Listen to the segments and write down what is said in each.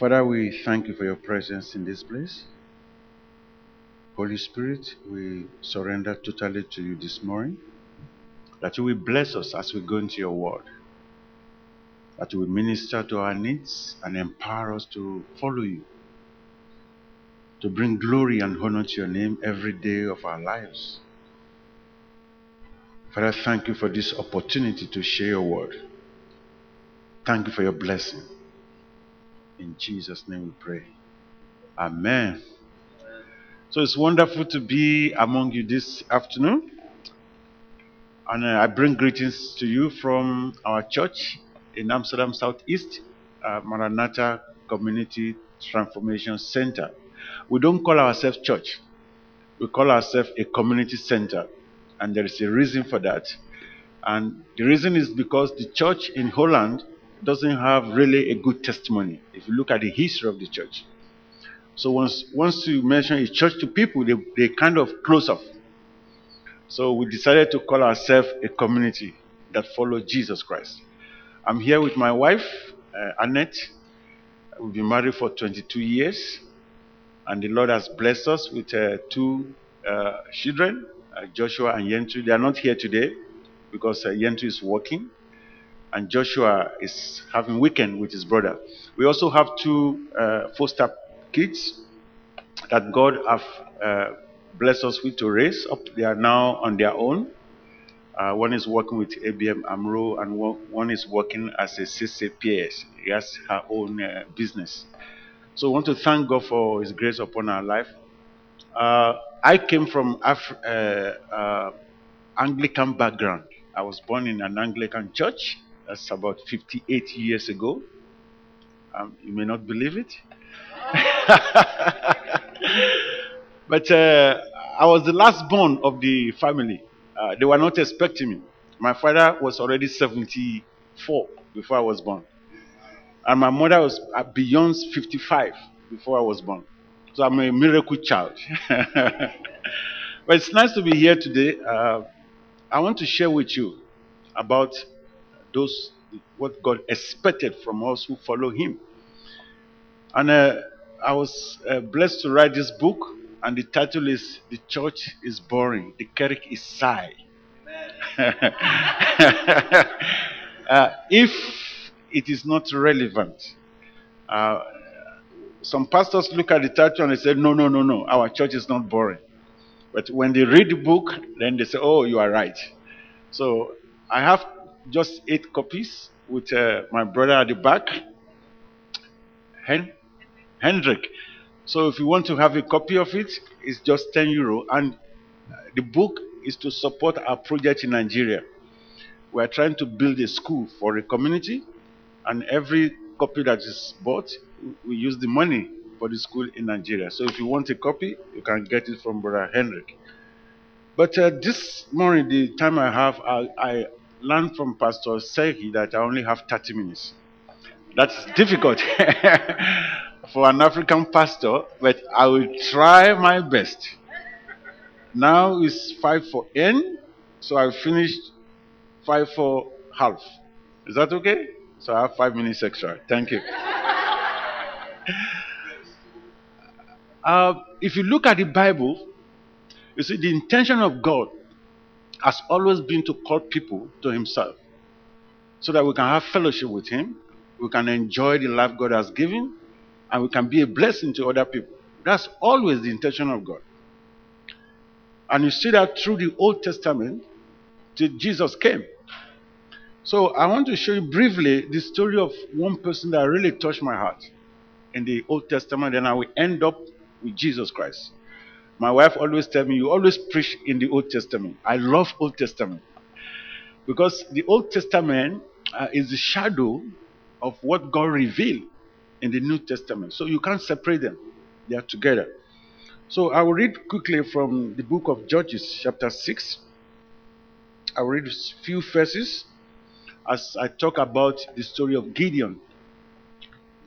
Father, we thank you for your presence in this place. Holy Spirit, we surrender totally to you this morning. That you will bless us as we go into your word. That you will minister to our needs and empower us to follow you. To bring glory and honor to your name every day of our lives. Father, thank you for this opportunity to share your word. Thank you for your blessing. In Jesus' name we pray. Amen. So it's wonderful to be among you this afternoon. And uh, I bring greetings to you from our church in Amsterdam Southeast, uh, Maranatha Community Transformation Center. We don't call ourselves church, we call ourselves a community center. And there is a reason for that. And the reason is because the church in Holland doesn't have really a good testimony if you look at the history of the church. So once once you mention a church to people, they, they kind of close off. So we decided to call ourselves a community that follows Jesus Christ. I'm here with my wife, uh, Annette. We've been married for 22 years, and the Lord has blessed us with uh, two uh, children, uh, Joshua and Yentu. They are not here today because uh, Yentu is working, and Joshua is having weekend with his brother. We also have two uh, foster kids that God have uh, blessed us with to raise up. They are now on their own. Uh, one is working with ABN AMRO, and one, is working as a CCPS. He has her own uh, business. So I want to thank God for His grace upon our life. Uh, I came from Af- uh, uh, Anglican background. I was born in an Anglican church. That's about 58 years ago. Um, you may not believe it. but uh, I was the last born of the family. Uh, they were not expecting me. My father was already 74 before I was born. And my mother was uh, beyond 55 before I was born. So I'm a miracle child. but it's nice to be here today. Uh, I want to share with you about those what God expected from us who follow Him. And uh, I was uh, blessed to write this book, and the title is "The Church is Boring, the Kerk is Saai." uh, if it is not relevant, uh, some pastors look at the title and they say, "No, no, no, no, our church is not boring." But when they read the book, then they say, "Oh, you are right." So I have just eight copies with uh, my brother at the back, Hen- Hendrik. So if you want to have a copy of it, it's just 10 euro. And the book is to support our project in Nigeria. We are trying to build a school for a community, and every copy that is bought, we use the money for the school in Nigeria. So if you want a copy, you can get it from Brother Hendrik. But uh, this morning, the time I have, I, I learned from Pastor Sehi that I only have 30 minutes. That's difficult for an African pastor, but I will try my best. Now it's 5 for N, so I finished 5 for half. Is that okay? So I have 5 minutes extra. Thank you. Uh, if you look at the Bible, you see the intention of God has always been to call people to Himself so that we can have fellowship with Him, we can enjoy the life God has given, and we can be a blessing to other people. That's always the intention of God. And you see that through the Old Testament till Jesus came. So I want to show you briefly the story of one person that really touched my heart in the Old Testament, and I will end up with Jesus Christ. My wife always tells me, You always preach in the Old Testament. I love Old Testament. Because the Old Testament uh, is the shadow of what God revealed in the New Testament. So you can't separate them, they are together. So I will read quickly from the book of Judges, chapter 6. I will read a few verses as I talk about the story of Gideon.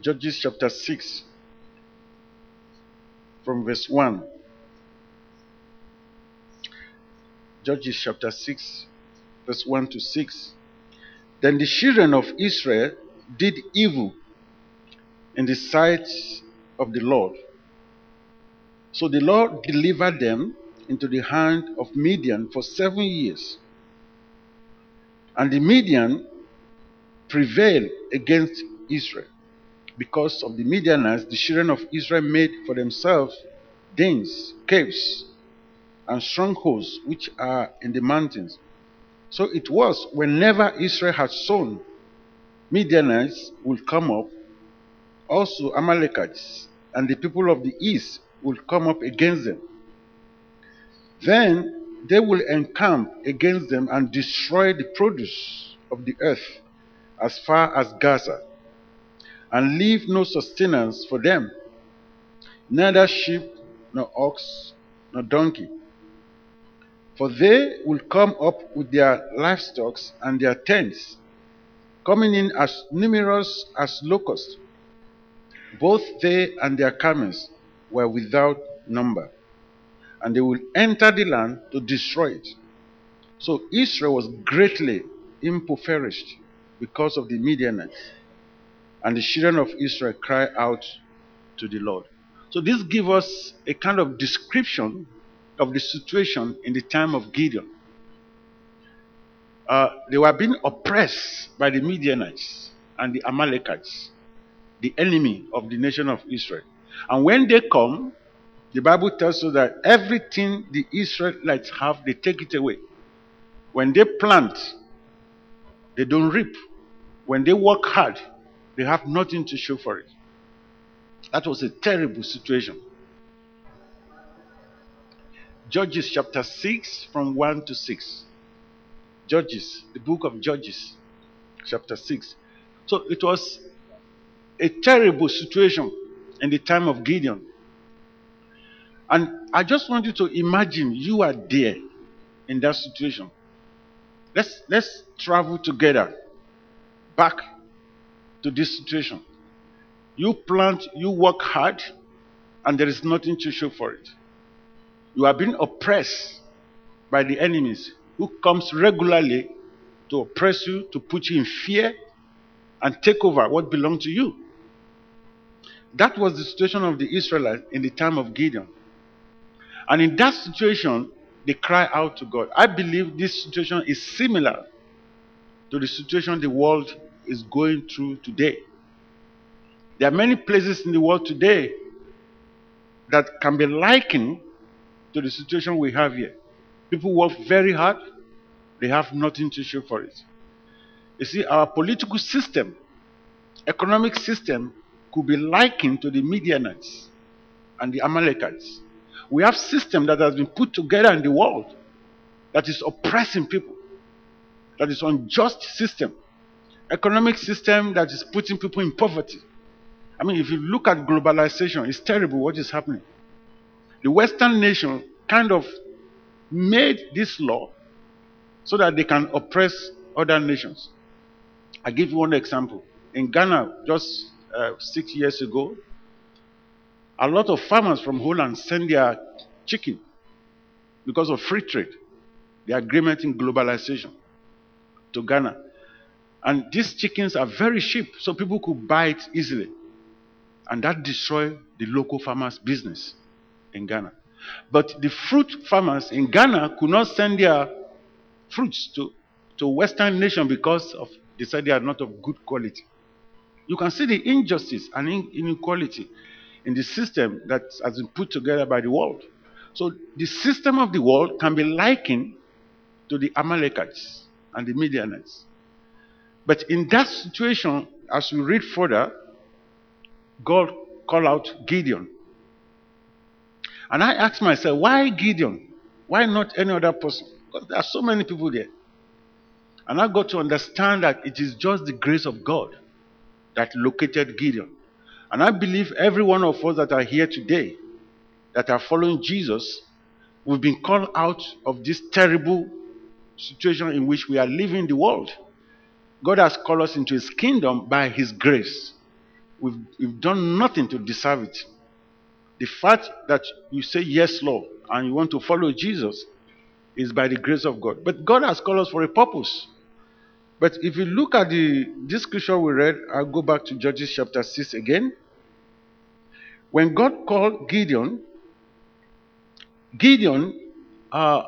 Judges chapter 6, from verse 1. Judges chapter 6, verse 1 to 6. Then the children of Israel did evil in the sight of the Lord. So the Lord delivered them into the hand of Midian for seven years. And the Midian prevailed against Israel. Because of the Midianites, the children of Israel made for themselves dens, caves, and strongholds which are in the mountains. So it was whenever Israel had sown, Midianites would come up, also Amalekites, and the people of the east would come up against them. Then they will encamp against them and destroy the produce of the earth as far as Gaza, and leave no sustenance for them, neither sheep, nor ox, nor donkey. For they will come up with their livestock and their tents, coming in as numerous as locusts. Both they and their camels were without number, and they will enter the land to destroy it. So Israel was greatly impoverished because of the Midianites, and the children of Israel cried out to the Lord. So this gives us a kind of description of the situation in the time of Gideon. Uh, they were being oppressed by the Midianites and the Amalekites, the enemy of the nation of Israel. And when they come, the Bible tells us that everything the Israelites have, they take it away. When they plant, they don't reap. When they work hard, they have nothing to show for it. That was a terrible situation. Judges chapter 6, from 1 to 6. Judges, the book of Judges, chapter 6. So it was a terrible situation in the time of Gideon. And I just want you to imagine you are there in that situation. Let's let's travel together back to this situation. You plant, you work hard, and there is nothing to show for it. You are being oppressed by the enemies who comes regularly to oppress you, to put you in fear, and take over what belongs to you. That was the situation of the Israelites in the time of Gideon. And in that situation, they cry out to God. I believe this situation is similar to the situation the world is going through today. There are many places in the world today that can be likened to the situation we have here. People work very hard, they have nothing to show for it. You see, our political system, economic system, could be likened to the Midianites and the Amalekites. We have system that has been put together in the world that is oppressing people, that is unjust system, economic system that is putting people in poverty. I mean, if you look at globalization, it's terrible what is happening. The Western nation kind of made this law so that they can oppress other nations. I give you one example. In Ghana, just uh, six years ago, a lot of farmers from Holland send their chicken because of free trade, the agreement in globalization to Ghana. And these chickens are very cheap, so people could buy it easily. And that destroyed the local farmers' business in Ghana. But the fruit farmers in Ghana could not send their fruits to, to Western nation because of they said they are not of good quality. You can see the injustice and inequality in the system that has been put together by the world. So the system of the world can be likened to the Amalekites and the Midianites. But in that situation, as we read further, God called out Gideon. And I asked myself, why Gideon? Why not any other person? Because there are so many people there. And I got to understand that it is just the grace of God that located Gideon. And I believe every one of us that are here today, that are following Jesus, we've been called out of this terrible situation in which we are living the world. God has called us into his kingdom by his grace. We've, we've done nothing to deserve it. The fact that you say yes, Lord, and you want to follow Jesus is by the grace of God. But God has called us for a purpose. But if you look at the this scripture we read, I'll go back to Judges chapter 6 again. when God called Gideon, Gideon uh,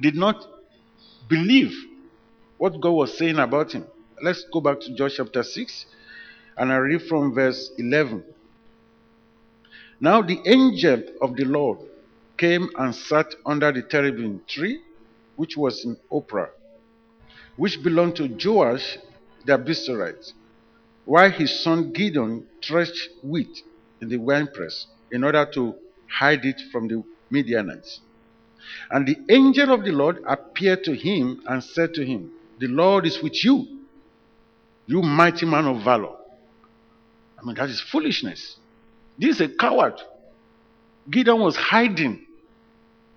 did not believe what God was saying about him. Let's go back to Joshua chapter 6 and I read from verse 11. Now the angel of the Lord came and sat under the terebinth tree, which was in Ophrah, which belonged to Joash the Abiezrite, while his son Gideon threshed wheat in the winepress in order to hide it from the Midianites. And the angel of the Lord appeared to him and said to him, The Lord is with you, you mighty man of valor. I mean, that is foolishness. This is a coward. Gideon was hiding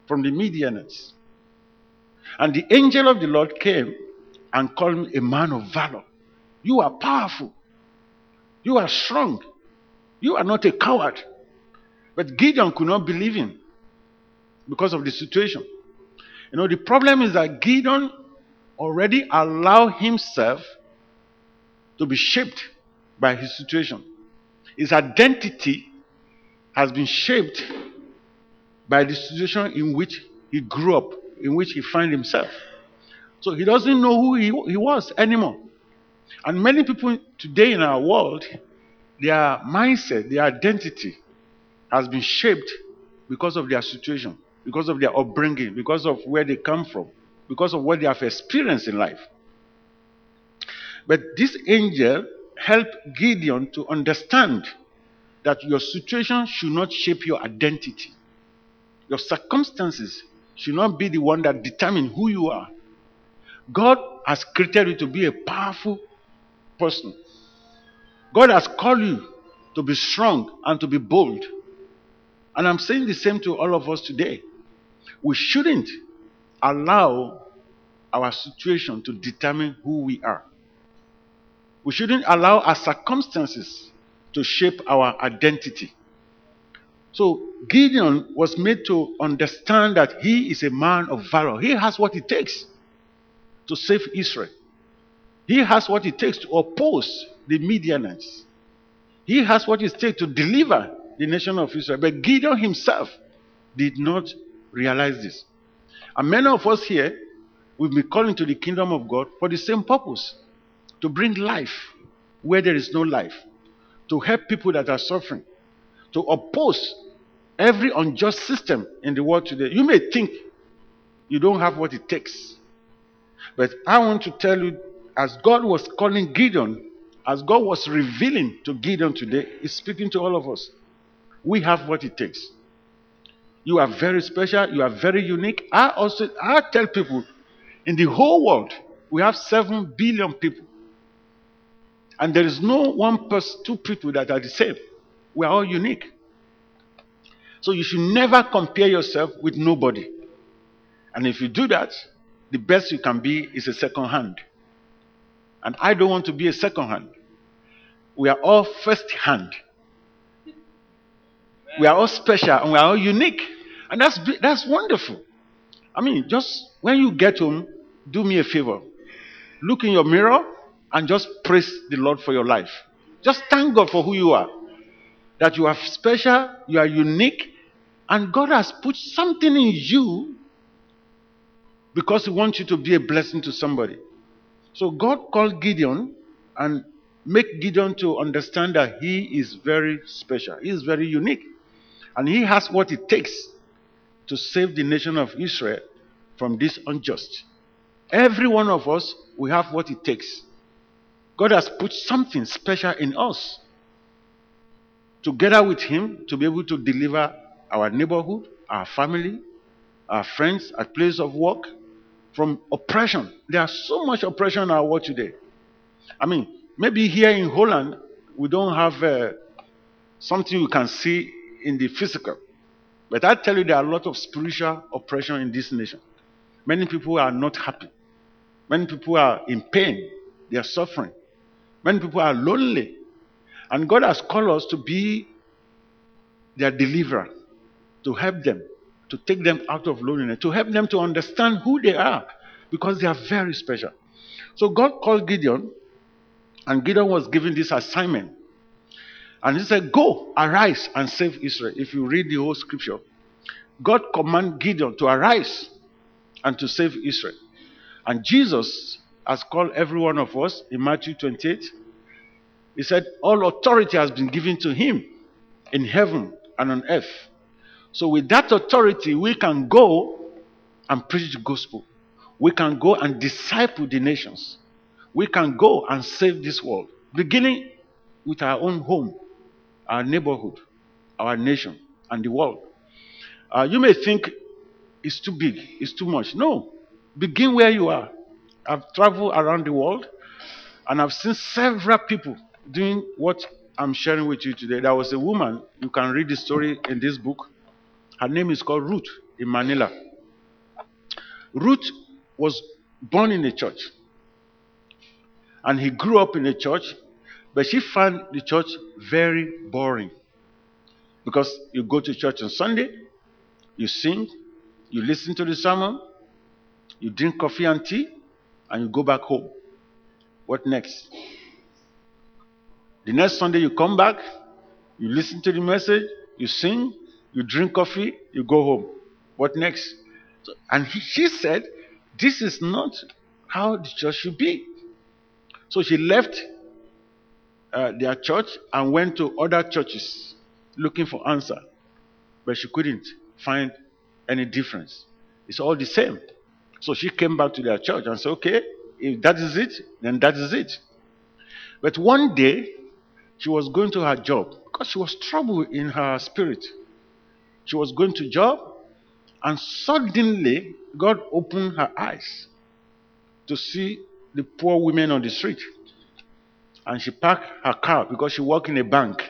from the Midianites. And the angel of the Lord came and called him a man of valor. You are powerful. You are strong. You are not a coward. But Gideon could not believe him because of the situation. You know, the problem is that Gideon already allowed himself to be shaped by his situation. His identity has been shaped by the situation in which he grew up, in which he found himself. So he doesn't know who he, he was anymore. And many people today in our world, their mindset, their identity has been shaped because of their situation, because of their upbringing, because of where they come from, because of what they have experienced in life. But this angel helped Gideon to understand that your situation should not shape your identity. Your circumstances should not be the one that determine who you are. God has created you to be a powerful person. God has called you to be strong and to be bold. And I'm saying the same to all of us today. We shouldn't allow our situation to determine who we are. We shouldn't allow our circumstances to shape our identity. So Gideon was made to understand that he is a man of valor. He has what it takes to save Israel. He has what it takes to oppose the Midianites. He has what it takes to deliver the nation of Israel. But Gideon himself did not realize this. And many of us here will be calling to the kingdom of God for the same purpose to bring life where there is no life, to help people that are suffering, to oppose every unjust system in the world today. You may think you don't have what it takes. But I want to tell you, as God was calling Gideon, as God was revealing to Gideon today, He's speaking to all of us. We have what it takes. You are very special, you are very unique. I also I tell people in the whole world, we have seven billion people. And there is no one person, two people that are the same. We are all unique. So you should never compare yourself with nobody. And if you do that, the best you can be is a second hand. And I don't want to be a second hand. We are all first hand. We are all special and we are all unique. And that's, that's wonderful. I mean, just when you get home, do me a favor. Look in your mirror and just praise the Lord for your life. Just thank God for who you are. That you are special, you are unique, and God has put something in you because He wants you to be a blessing to somebody. So God called Gideon and make Gideon to understand that he is very special. He is very unique. And he has what it takes to save the nation of Israel from this unjust. Every one of us, we have what it takes. God has put something special in us together with Him to be able to deliver our neighborhood, our family, our friends at place of work from oppression. There's so much oppression in our world today. I mean, maybe here in Holland, we don't have uh, something you can see in the physical. But I tell you, there are a lot of spiritual oppression in this nation. Many people are not happy. Many people are in pain. They are suffering. Many people are lonely. And God has called us to be their deliverer, to help them, to take them out of loneliness, to help them to understand who they are, because they are very special. So God called Gideon, and Gideon was given this assignment. And he said, Go, arise and save Israel. If you read the whole scripture, God commanded Gideon to arise and to save Israel. And Jesus has called every one of us in Matthew 28. He said, All authority has been given to him in heaven and on earth. So, with that authority, we can go and preach the gospel. We can go and disciple the nations. We can go and save this world, beginning with our own home, our neighborhood, our nation, and the world. Uh, you may think it's too big, it's too much. No, begin where you are. I've traveled around the world and I've seen several people doing what I'm sharing with you today. There was a woman, you can read the story in this book. Her name is called Ruth in Manila. Ruth was born in a church and he grew up in a church, but she found the church very boring because you go to church on Sunday, you sing, you listen to the sermon, you drink coffee and tea, and you go back home. What next? The next Sunday you come back, you listen to the message, you sing, you drink coffee, you go home. What next? So, and he, she said, This is not how the church should be. So she left uh, their church and went to other churches looking for answer. But she couldn't find any difference. It's all the same. So she came back to their church and said, Okay, if that is it, then that is it. But one day, she was going to her job because she was troubled in her spirit. She was going to job, and suddenly God opened her eyes to see the poor women on the street. And she parked her car because she worked in a bank.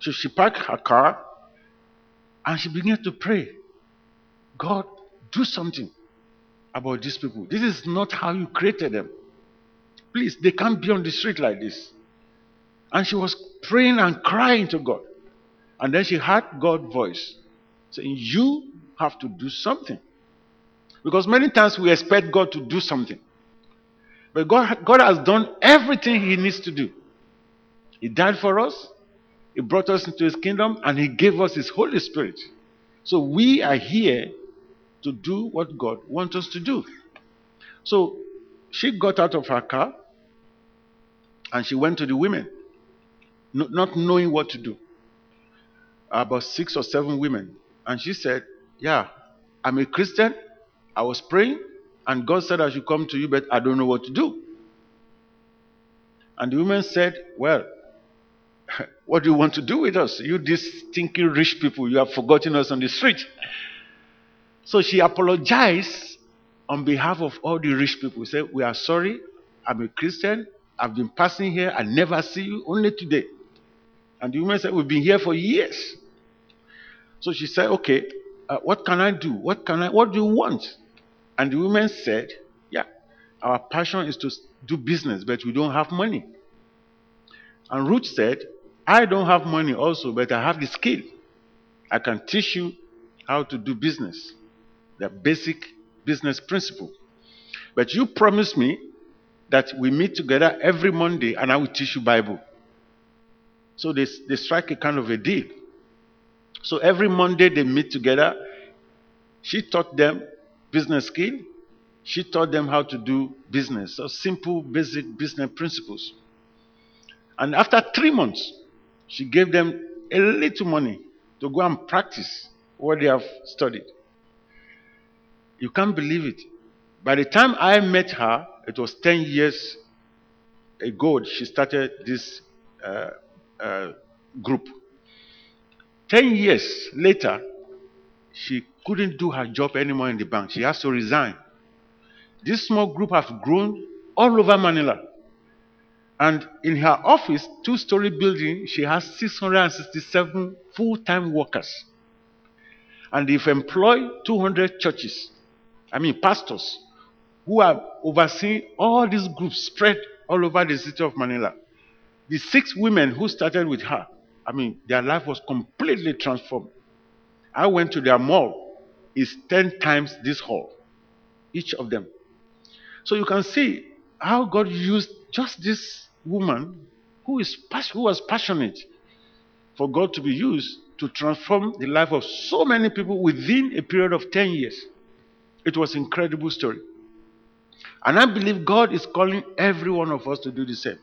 So she parked her car and she began to pray. God, do something about these people. This is not how you created them. Please, they can't be on the street like this. And she was praying and crying to God. And then she heard God's voice saying, You have to do something. Because many times we expect God to do something. But God, God has done everything He needs to do. He died for us, He brought us into His kingdom, and He gave us His Holy Spirit. So we are here to do what God wants us to do. So she got out of her car and she went to the women, not knowing what to do. About six or seven women. And she said, Yeah, I'm a Christian. I was praying, and God said I should come to you, but I don't know what to do. And the women said, Well, what do you want to do with us? You, these stinking rich people, you have forgotten us on the street. So she apologized on behalf of all the rich people. She said, We are sorry. I'm a Christian. I've been passing here. I never see you, only today. And the woman said, We've been here for years. So she said, Okay, uh, what can I do? What can I what do you want? And the woman said, Yeah, our passion is to do business, but we don't have money. And Ruth said, I don't have money also, but I have the skill. I can teach you how to do business the basic business principle. But you promise me that we meet together every Monday and I will teach you Bible. So they, they strike a kind of a deal. So every Monday they meet together. She taught them business skill. She taught them how to do business. So simple, basic business principles. And after three months, she gave them a little money to go and practice what they have studied. You can't believe it. By the time I met her, it was 10 years ago she started this uh, uh, group. 10 years later, she couldn't do her job anymore in the bank. She has to resign. This small group has grown all over Manila. And in her office, two story building, she has 667 full time workers. And they've employed 200 churches. I mean, pastors who have overseen all these groups spread all over the city of Manila. The six women who started with her, I mean, their life was completely transformed. I went to their mall, it's 10 times this hall, each of them. So you can see how God used just this woman who, is, who was passionate for God to be used to transform the life of so many people within a period of 10 years. It was an incredible story. And I believe God is calling every one of us to do the same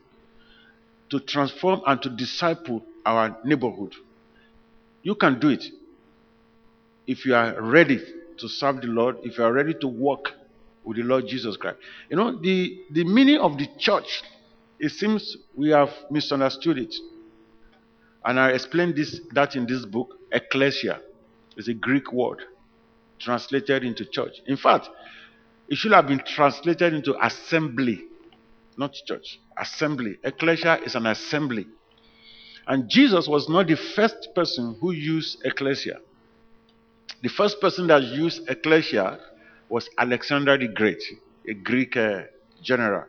to transform and to disciple our neighborhood. You can do it if you are ready to serve the Lord, if you are ready to walk with the Lord Jesus Christ. You know, the, the meaning of the church, it seems we have misunderstood it. And I explained this that in this book, ecclesia is a Greek word translated into church. In fact, it should have been translated into assembly, not church. Assembly. Ecclesia is an assembly. And Jesus was not the first person who used ecclesia. The first person that used ecclesia was Alexander the Great, a Greek uh, general.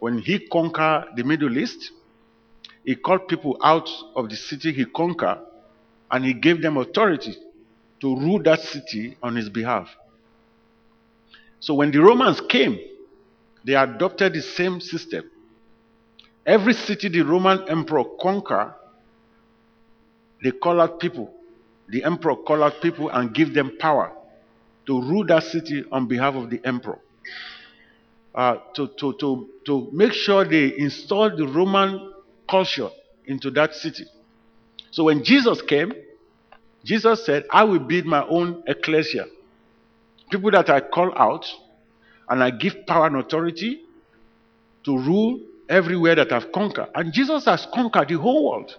When he conquered the Middle East, he called people out of the city he conquered and he gave them authority to rule that city on his behalf. So when the Romans came, they adopted the same system. Every city the Roman emperor conquered, they call out people. The emperor call out people and give them power to rule that city on behalf of the emperor. Uh, to, to, to, to make sure they install the Roman culture into that city. So when Jesus came, Jesus said, I will build my own ecclesia. People that I call out and I give power and authority to rule everywhere that I've conquered. And Jesus has conquered the whole world.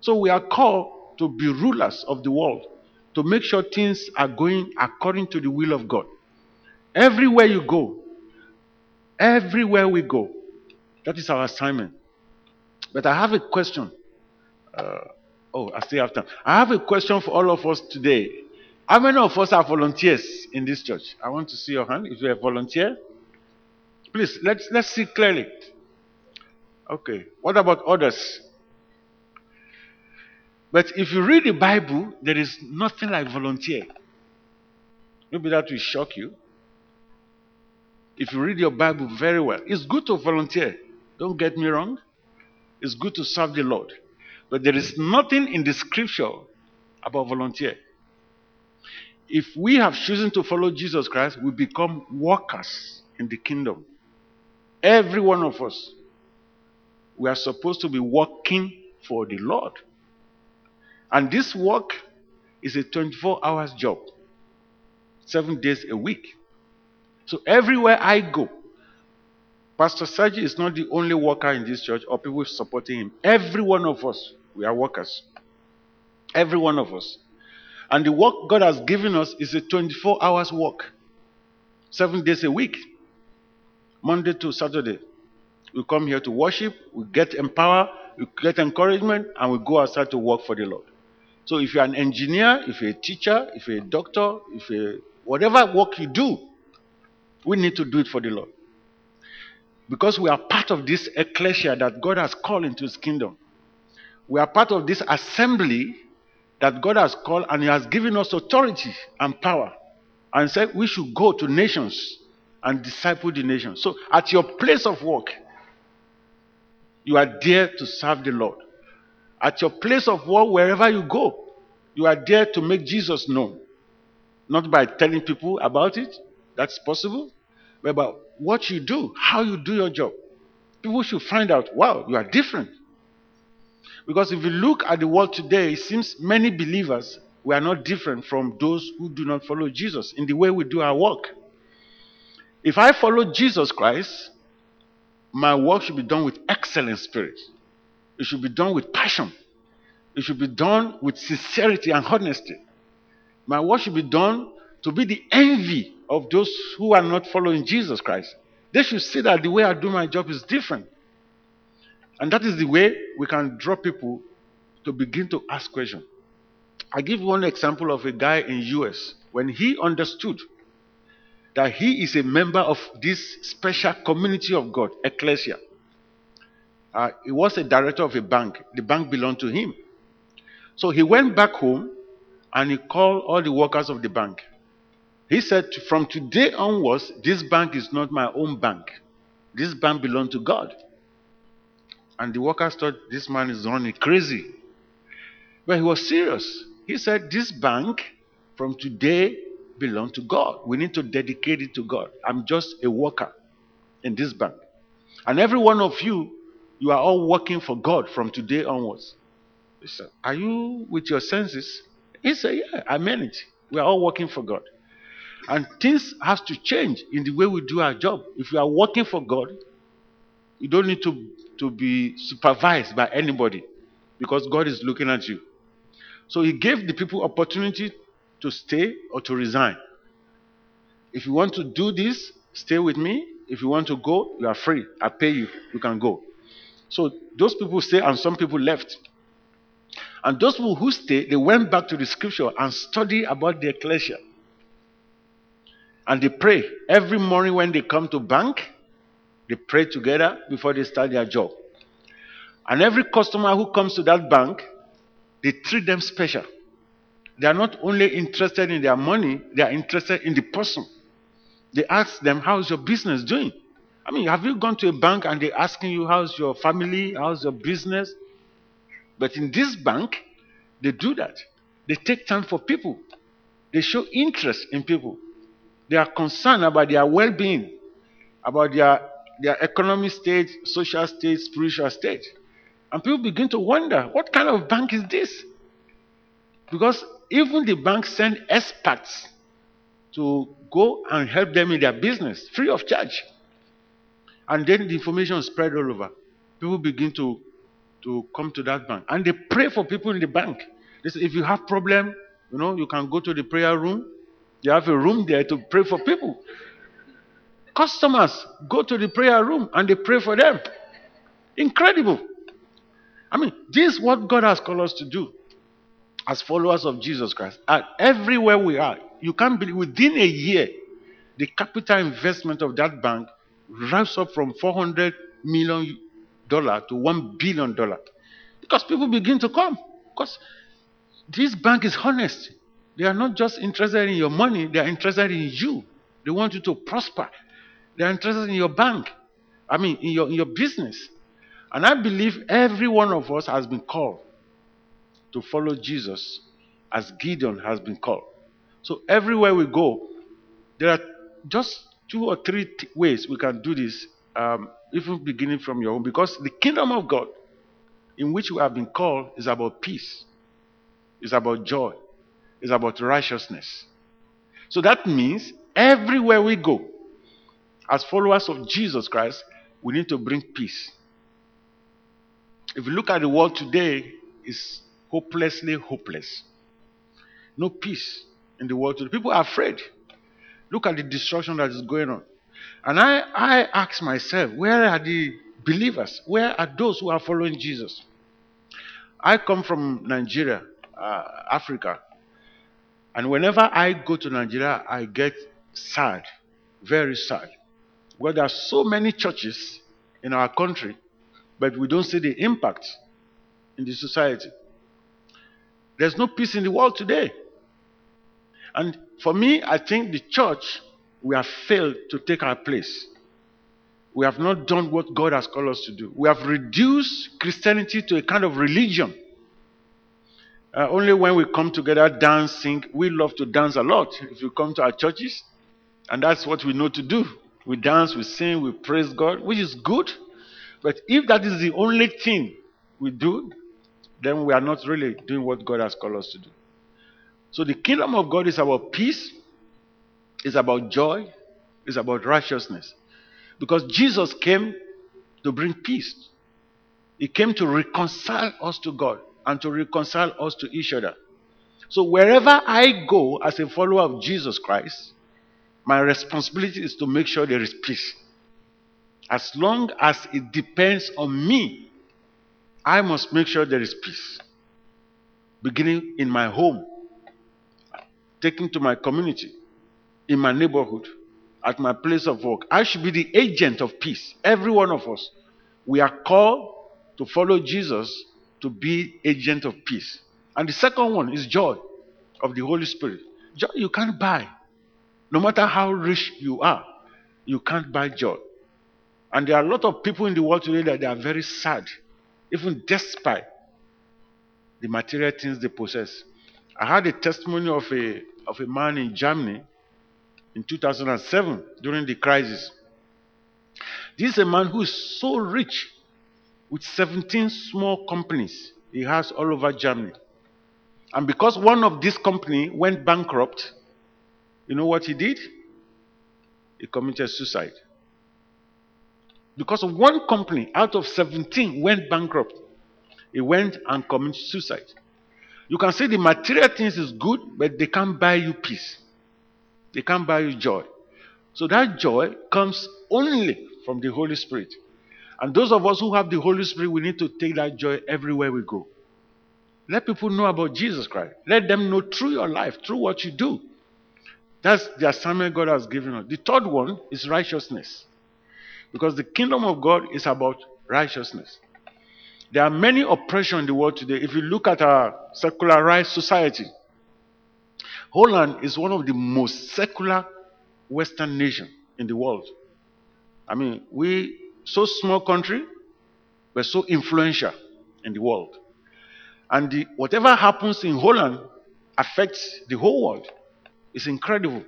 So we are called to be rulers of the world, to make sure things are going according to the will of God. Everywhere you go, everywhere we go, that is our assignment. But I have a question. Uh, oh, I still have time. I have a question for all of us today. How many of us are volunteers in this church? I want to see your hand. If you're a volunteer, please let's let's see clearly. Okay. What about others? But if you read the Bible, there is nothing like volunteer. Maybe that will shock you. If you read your Bible very well, it's good to volunteer. Don't get me wrong. It's good to serve the Lord. But there is nothing in the scripture about volunteer. If we have chosen to follow Jesus Christ, we become workers in the kingdom. Every one of us. We are supposed to be working for the Lord. And this work is a 24 hours job, seven days a week. So everywhere I go, Pastor Sergi is not the only worker in this church or people supporting him. Every one of us, we are workers. Every one of us. And the work God has given us is a 24 hours work, seven days a week, Monday to Saturday. We come here to worship, we get empowered, we get encouragement, and we go outside to work for the Lord. So if you're an engineer, if you're a teacher, if you're a doctor, if you're whatever work you do, we need to do it for the Lord. Because we are part of this ecclesia that God has called into his kingdom. We are part of this assembly that God has called and He has given us authority and power and said we should go to nations and disciple the nations. So at your place of work, you are there to serve the Lord. At your place of work, wherever you go, you are there to make Jesus known. Not by telling people about it, that's possible, about what you do, how you do your job. People should find out, wow, you are different. Because if you look at the world today, it seems many believers we are not different from those who do not follow Jesus in the way we do our work. If I follow Jesus Christ, my work should be done with excellent spirit. It should be done with passion. It should be done with sincerity and honesty. My work should be done to be the envy of those who are not following Jesus Christ. They should see that the way I do my job is different. And that is the way we can draw people to begin to ask questions. I give one example of a guy in US when he understood that he is a member of this special community of God, ecclesia. Uh, he was a director of a bank. The bank belonged to him. So he went back home and he called all the workers of the bank. He said, From today onwards, this bank is not my own bank. This bank belongs to God. And the workers thought this man is running crazy. But he was serious. He said, This bank from today belongs to God. We need to dedicate it to God. I'm just a worker in this bank. And every one of you, you are all working for God from today onwards. He said, Are you with your senses? He said, Yeah, I meant it. We are all working for God. And things have to change in the way we do our job. If you are working for God, you don't need to, to be supervised by anybody because God is looking at you. So he gave the people opportunity to stay or to resign. If you want to do this, stay with me. If you want to go, you are free. I pay you. You can go. So those people stay and some people left. And those people who stayed, they went back to the scripture and studied about the ecclesia. And they pray. Every morning when they come to bank, they pray together before they start their job. And every customer who comes to that bank, they treat them special. They are not only interested in their money, they are interested in the person. They ask them, How's your business doing? I mean, have you gone to a bank and they're asking you, How's your family? How's your business? But in this bank, they do that. They take time for people, they show interest in people. They are concerned about their well being, about their, their economic state, social state, spiritual state. And people begin to wonder what kind of bank is this? Because even the bank send experts to go and help them in their business free of charge. And then the information spread all over. People begin to, to come to that bank. And they pray for people in the bank. They say, if you have problem, you know, you can go to the prayer room. They have a room there to pray for people. Customers go to the prayer room and they pray for them. Incredible. I mean, this is what God has called us to do as followers of Jesus Christ. And everywhere we are, you can't believe within a year, the capital investment of that bank rise up from 400 million dollar to 1 billion dollar because people begin to come because this bank is honest they are not just interested in your money they are interested in you. They want you to prosper. They are interested in your bank. I mean in your in your business. And i believe every one of us has been called to follow jesus as gideon has been called. So everywhere we go there are just two or three ways we can do this, um, even beginning from your home, because the kingdom of God in which we have been called is about peace, is about joy, is about righteousness. So that means everywhere we go, as followers of Jesus Christ, we need to bring peace. If you look at the world today, it's hopelessly hopeless. No peace in the world today. People are afraid. Look at the destruction that is going on. And I, I ask myself, where are the believers? Where are those who are following Jesus? I come from Nigeria, uh, Africa. And whenever I go to Nigeria, I get sad, very sad. Well, there are so many churches in our country, but we don't see the impact in the society. There's no peace in the world today. And for me, I think the church, we have failed to take our place. We have not done what God has called us to do. We have reduced Christianity to a kind of religion. Uh, only when we come together, dancing, we love to dance a lot. If you come to our churches, and that's what we know to do. We dance, we sing, we praise God, which is good. But if that is the only thing we do, then we are not really doing what God has called us to do. So the kingdom of God is about peace, it's about joy, it's about righteousness. Because Jesus came to bring peace. He came to reconcile us to God and to reconcile us to each other. So wherever I go as a follower of Jesus Christ, my responsibility is to make sure there is peace. As long as it depends on me, I must make sure there is peace. Beginning in my home, taking to my community, in my neighborhood, at my place of work. I should be the agent of peace. Every one of us. We are called to follow Jesus to be agent of peace. And the second one is joy of the Holy Spirit. Joy you can't buy. No matter how rich you are, you can't buy joy. And there are a lot of people in the world today that they are very sad, even despite the material things they possess. I had a testimony of a, of a man in Germany in 2007 during the crisis. This is a man who is so rich with 17 small companies he has all over Germany. And because one of these companies went bankrupt, you know what he did? He committed suicide. Because one company out of 17 went bankrupt, he went and committed suicide. You can say the material things is good, but they can't buy you peace. They can't buy you joy. So that joy comes only from the Holy Spirit. And those of us who have the Holy Spirit, we need to take that joy everywhere we go. Let people know about Jesus Christ. Let them know through your life, through what you do. That's the assignment God has given us. The third one is righteousness. Because the kingdom of God is about righteousness. There are many oppressions in the world today. If you look at our secularized society, Holland is one of the most secular Western nations in the world. I mean, we so small country, but so influential in the world. And the, whatever happens in Holland affects the whole world. It's incredible.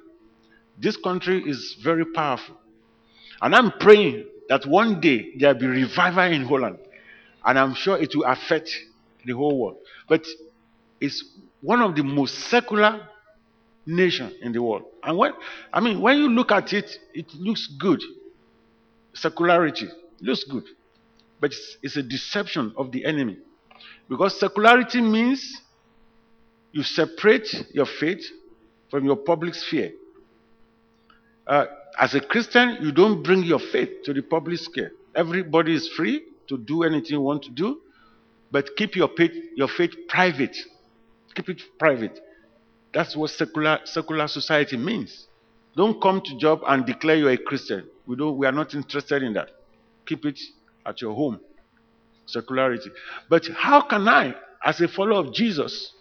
This country is very powerful. And I'm praying that one day there'll be revival in Holland. And I'm sure it will affect the whole world. But it's one of the most secular nations in the world. And when I mean when you look at it, it looks good. Secularity looks good. But it's, it's a deception of the enemy. Because secularity means you separate your faith from your public sphere. Uh, as a Christian, you don't bring your faith to the public sphere. Everybody is free to do anything you want to do, but keep your faith, your faith private. Keep it private. That's what secular, secular society means. Don't come to job and declare you're a Christian. We, don't, we are not interested in that. Keep it at your home. Secularity. But how can I, as a follower of Jesus,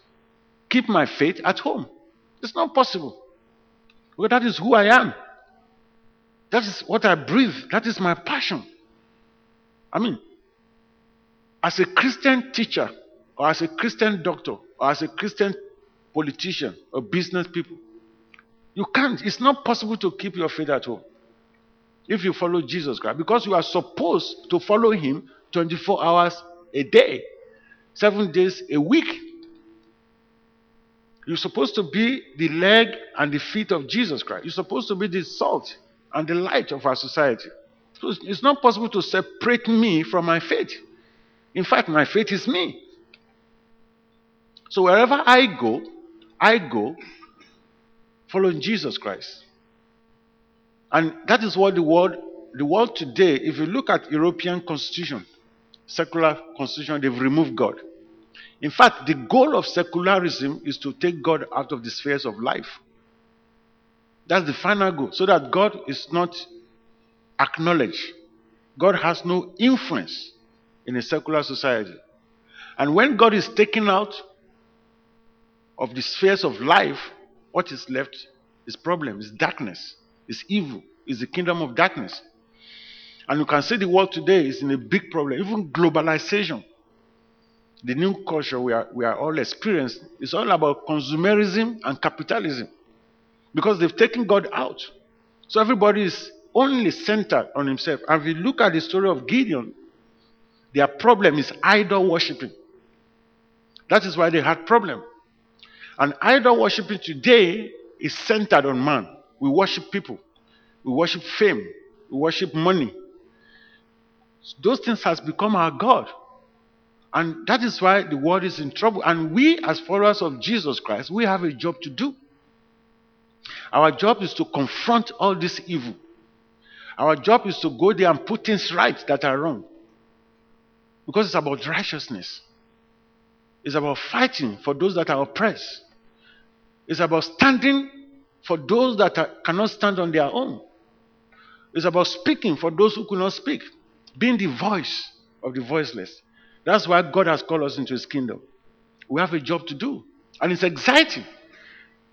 keep my faith at home? It's not possible. That is who I am. That is what I breathe. That is my passion. I mean, as a Christian teacher, or as a Christian doctor, or as a Christian politician, or business people, you can't. It's not possible to keep your faith at home if you follow Jesus Christ because you are supposed to follow Him 24 hours a day, seven days a week. You're supposed to be the leg and the feet of Jesus Christ. You're supposed to be the salt and the light of our society. So it's not possible to separate me from my faith. In fact, my faith is me. So wherever I go, I go following Jesus Christ. And that is what the world, the world today, if you look at European constitution, secular constitution, they've removed God. In fact, the goal of secularism is to take God out of the spheres of life. That's the final goal, so that God is not acknowledged. God has no influence in a secular society. And when God is taken out of the spheres of life, what is left is problem, is darkness, is evil, is the kingdom of darkness. And you can see the world today is in a big problem, even globalization the new culture we are, we are all experiencing is all about consumerism and capitalism because they've taken God out. So everybody is only centered on himself. And if you look at the story of Gideon, their problem is idol worshiping. That is why they had problem. And idol worshiping today is centered on man. We worship people. We worship fame. We worship money. Those things has become our God. And that is why the world is in trouble. And we, as followers of Jesus Christ, we have a job to do. Our job is to confront all this evil. Our job is to go there and put things right that are wrong. Because it's about righteousness. It's about fighting for those that are oppressed. It's about standing for those that are, cannot stand on their own. It's about speaking for those who could not speak. Being the voice of the voiceless. That's why God has called us into His kingdom. We have a job to do. And it's exciting.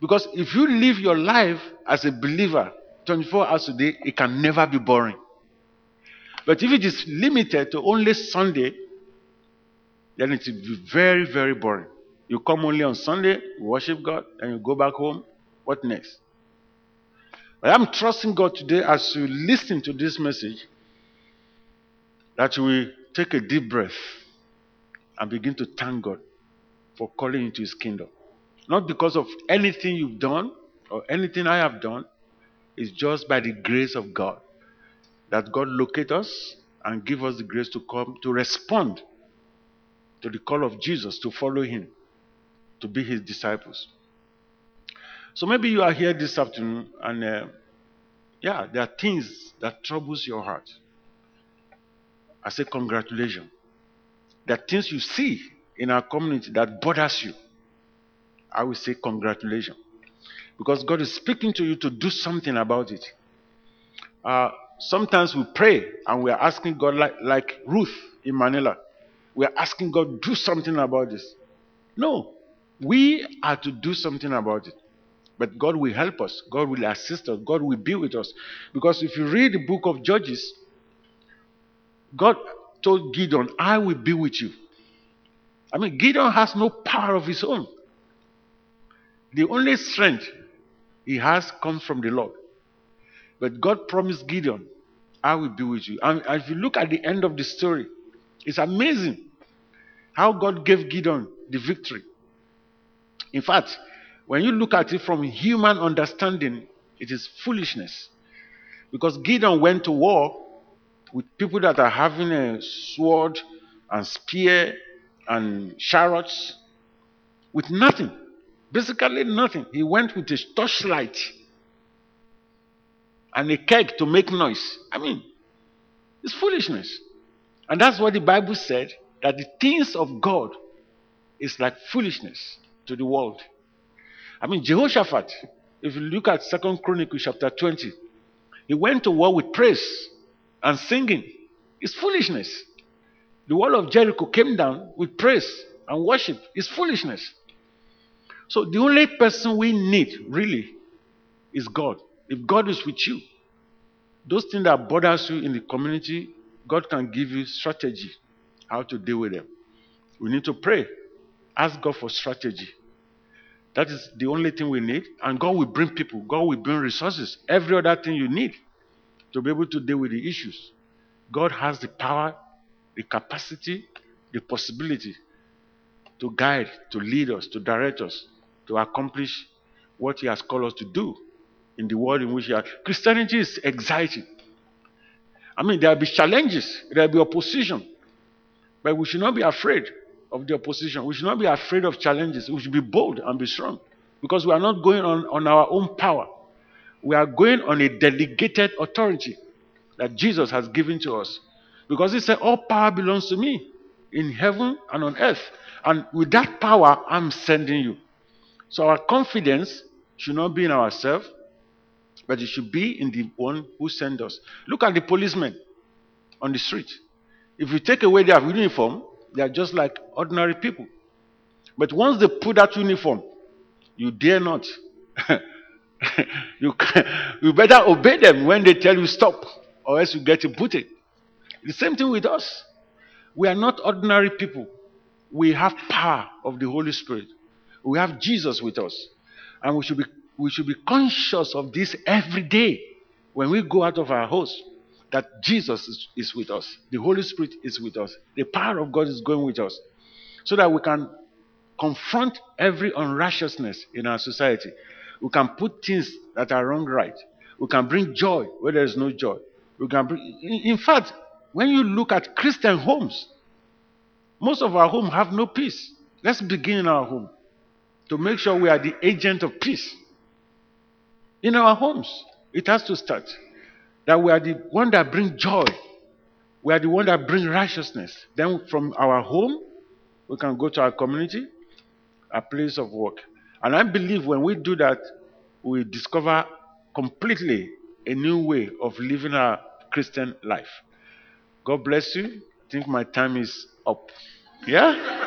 Because if you live your life as a believer 24 hours a day, it can never be boring. But if it is limited to only Sunday, then it will be very, very boring. You come only on Sunday, worship God, and you go back home. What next? But I'm trusting God today as you listen to this message that you will take a deep breath and begin to thank God for calling into His kingdom. Not because of anything you've done or anything I have done, it's just by the grace of God that God locate us and give us the grace to come to respond to the call of Jesus to follow Him, to be His disciples. So maybe you are here this afternoon and uh, yeah, there are things that troubles your heart. I say congratulations. There are things you see in our community that bothers you. I will say congratulations. Because God is speaking to you to do something about it. Uh, sometimes we pray and we are asking God, like, like Ruth in Manila, we are asking God, do something about this. No, we are to do something about it. But God will help us, God will assist us, God will be with us. Because if you read the book of Judges, God told Gideon, I will be with you. I mean, Gideon has no power of his own. The only strength he has comes from the Lord. But God promised Gideon, I will be with you. And if you look at the end of the story, it's amazing how God gave Gideon the victory. In fact, when you look at it from human understanding, it is foolishness. Because Gideon went to war with people that are having a sword and spear and chariots with nothing. Basically, nothing. He went with a torchlight and a keg to make noise. I mean, it's foolishness. And that's what the Bible said that the things of God is like foolishness to the world. I mean, Jehoshaphat, if you look at Second Chronicles chapter 20, he went to war with praise and singing. It's foolishness. The wall of Jericho came down with praise and worship. It's foolishness. So the only person we need really is God. If God is with you, those things that bothers you in the community, God can give you strategy how to deal with them. We need to pray. Ask God for strategy. That is the only thing we need. And God will bring people, God will bring resources, every other thing you need to be able to deal with the issues. God has the power, the capacity, the possibility to guide, to lead us, to direct us, to accomplish what He has called us to do in the world in which we are. Christianity is exciting. I mean, there will be challenges, there will be opposition, but we should not be afraid of the opposition. We should not be afraid of challenges. We should be bold and be strong because we are not going on, on our own power. We are going on a delegated authority that Jesus has given to us. Because He said, All power belongs to me in heaven and on earth. And with that power, I'm sending you. So our confidence should not be in ourselves, but it should be in the one who sent us. Look at the policemen on the street. If you take away their uniform, they are just like ordinary people. But once they put that uniform, you dare not. you, you better obey them when they tell you stop, or else you get a booty. The same thing with us. We are not ordinary people. We have power of the Holy Spirit. We have Jesus with us. And we should be, we should be conscious of this every day when we go out of our house that Jesus is, is with us. The Holy Spirit is with us. The power of God is going with us. So that we can confront every unrighteousness in our society. We can put things that are wrong right. We can bring joy where there is no joy. We can bring, in fact, when you look at Christian homes, most of our homes have no peace. Let's begin in our home to make sure we are the agent of peace. In our homes, it has to start. That we are the one that bring joy. We are the one that bring righteousness. Then from our home, we can go to our community, our place of work. And I believe when we do that, we discover completely a new way of living our Christian life. God bless you. I think my time is up. Yeah?